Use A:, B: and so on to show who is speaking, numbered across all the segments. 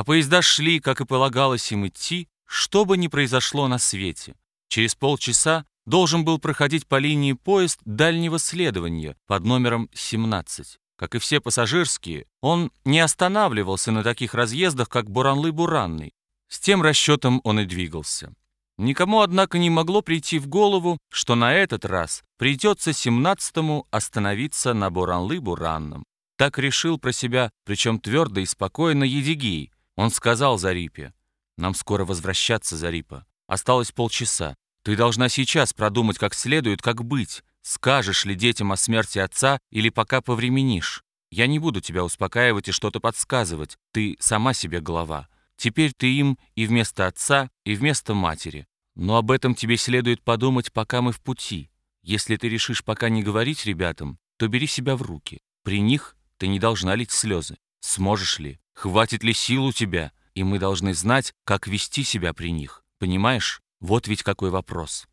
A: а поезда шли, как и полагалось им идти, что бы ни произошло на свете. Через полчаса должен был проходить по линии поезд дальнего следования под номером 17. Как и все пассажирские, он не останавливался на таких разъездах, как Буранлы-Буранный. С тем расчетом он и двигался. Никому, однако, не могло прийти в голову, что на этот раз придется 17-му остановиться на Буранлы-Буранном. Так решил про себя, причем твердо и спокойно, Едигей. Он сказал Зарипе, «Нам скоро возвращаться, Зарипа. Осталось полчаса. Ты должна сейчас продумать как следует, как быть. Скажешь ли детям о смерти отца или пока повременишь? Я не буду тебя успокаивать и что-то подсказывать. Ты сама себе голова. Теперь ты им и вместо отца, и вместо матери. Но об этом тебе следует подумать, пока мы в пути. Если ты решишь пока не говорить ребятам, то бери себя в руки. При них ты не должна лить слезы. Сможешь ли? Хватит ли сил у тебя? И мы должны знать, как вести себя при них. Понимаешь? Вот ведь какой вопрос.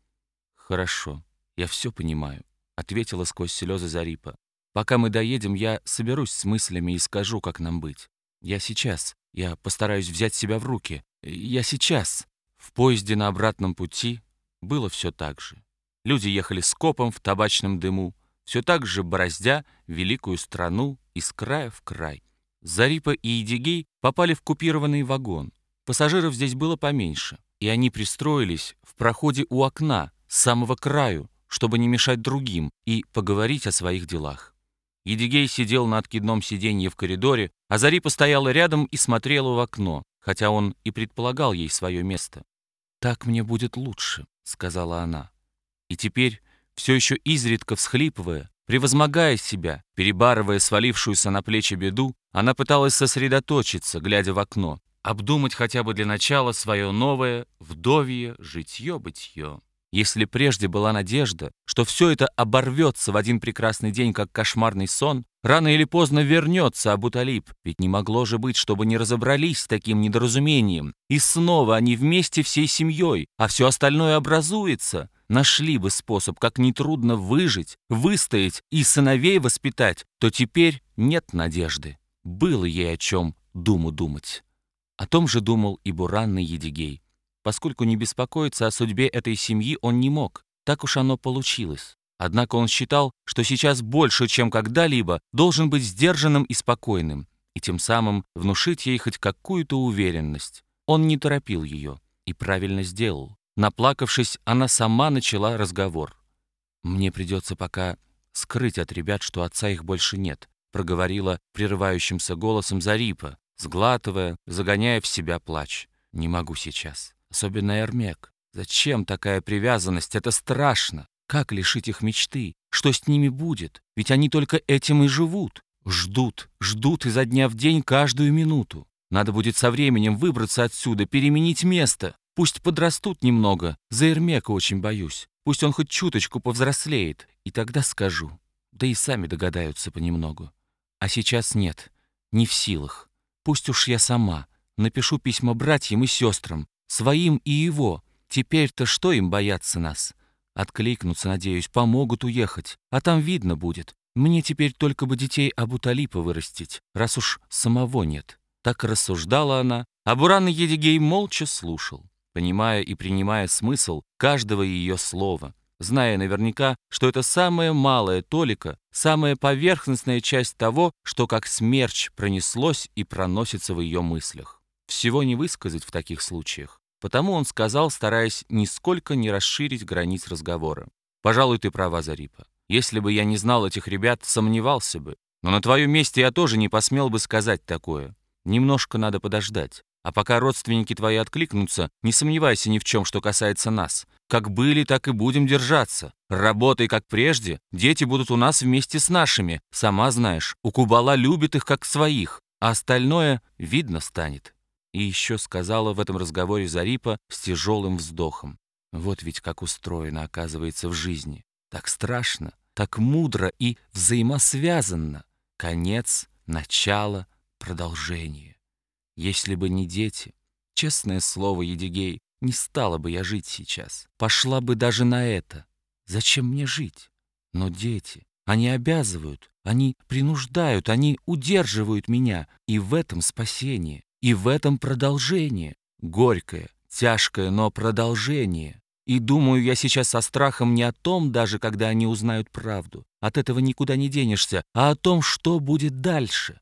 A: Хорошо, я все понимаю, ответила сквозь слезы Зарипа. Пока мы доедем, я соберусь с мыслями и скажу, как нам быть. Я сейчас. Я постараюсь взять себя в руки. Я сейчас. В поезде на обратном пути было все так же. Люди ехали скопом в табачном дыму, все так же бороздя великую страну из края в край. Зарипа и Идигей попали в купированный вагон. Пассажиров здесь было поменьше и они пристроились в проходе у окна, с самого краю, чтобы не мешать другим и поговорить о своих делах. Едигей сидел на откидном сиденье в коридоре, а Зарипа стояла рядом и смотрела в окно, хотя он и предполагал ей свое место. «Так мне будет лучше», — сказала она. И теперь, все еще изредка всхлипывая, превозмогая себя, перебарывая свалившуюся на плечи беду, она пыталась сосредоточиться, глядя в окно, обдумать хотя бы для начала свое новое, вдовье, житье-бытье. Если прежде была надежда, что все это оборвется в один прекрасный день, как кошмарный сон, рано или поздно вернется Абуталиб, ведь не могло же быть, чтобы не разобрались с таким недоразумением, и снова они вместе всей семьей, а все остальное образуется, нашли бы способ, как нетрудно выжить, выстоять и сыновей воспитать, то теперь нет надежды. Было ей о чем думу думать. О том же думал и буранный Едигей. Поскольку не беспокоиться о судьбе этой семьи он не мог, так уж оно получилось. Однако он считал, что сейчас больше, чем когда-либо, должен быть сдержанным и спокойным, и тем самым внушить ей хоть какую-то уверенность. Он не торопил ее и правильно сделал. Наплакавшись, она сама начала разговор. «Мне придется пока скрыть от ребят, что отца их больше нет», проговорила прерывающимся голосом Зарипа, сглатывая, загоняя в себя плач. «Не могу сейчас. Особенно Эрмек. Зачем такая привязанность? Это страшно. Как лишить их мечты? Что с ними будет? Ведь они только этим и живут. Ждут, ждут изо дня в день каждую минуту. Надо будет со временем выбраться отсюда, переменить место. Пусть подрастут немного. За Эрмека очень боюсь. Пусть он хоть чуточку повзрослеет. И тогда скажу. Да и сами догадаются понемногу. А сейчас нет. Не в силах. Пусть уж я сама напишу письма братьям и сестрам, своим и его. Теперь-то что им бояться нас? Откликнутся, надеюсь, помогут уехать, а там видно будет. Мне теперь только бы детей Абуталипа вырастить, раз уж самого нет. Так рассуждала она, а Буран Едигей молча слушал, понимая и принимая смысл каждого ее слова зная наверняка, что это самая малая толика, самая поверхностная часть того, что как смерч пронеслось и проносится в ее мыслях. Всего не высказать в таких случаях. Потому он сказал, стараясь нисколько не расширить границ разговора. «Пожалуй, ты права, Зарипа. Если бы я не знал этих ребят, сомневался бы. Но на твоем месте я тоже не посмел бы сказать такое. Немножко надо подождать. А пока родственники твои откликнутся, не сомневайся ни в чем, что касается нас. Как были, так и будем держаться. Работай как прежде, дети будут у нас вместе с нашими. Сама знаешь, у Кубала любит их как своих, а остальное видно станет». И еще сказала в этом разговоре Зарипа с тяжелым вздохом. Вот ведь как устроено, оказывается, в жизни. Так страшно, так мудро и взаимосвязанно. Конец, начало, продолжение. Если бы не дети, честное слово, Едигей, не стала бы я жить сейчас. Пошла бы даже на это. Зачем мне жить? Но дети, они обязывают, они принуждают, они удерживают меня. И в этом спасение. И в этом продолжение. Горькое, тяжкое, но продолжение. И думаю я сейчас со страхом не о том, даже когда они узнают правду. От этого никуда не денешься, а о том, что будет дальше.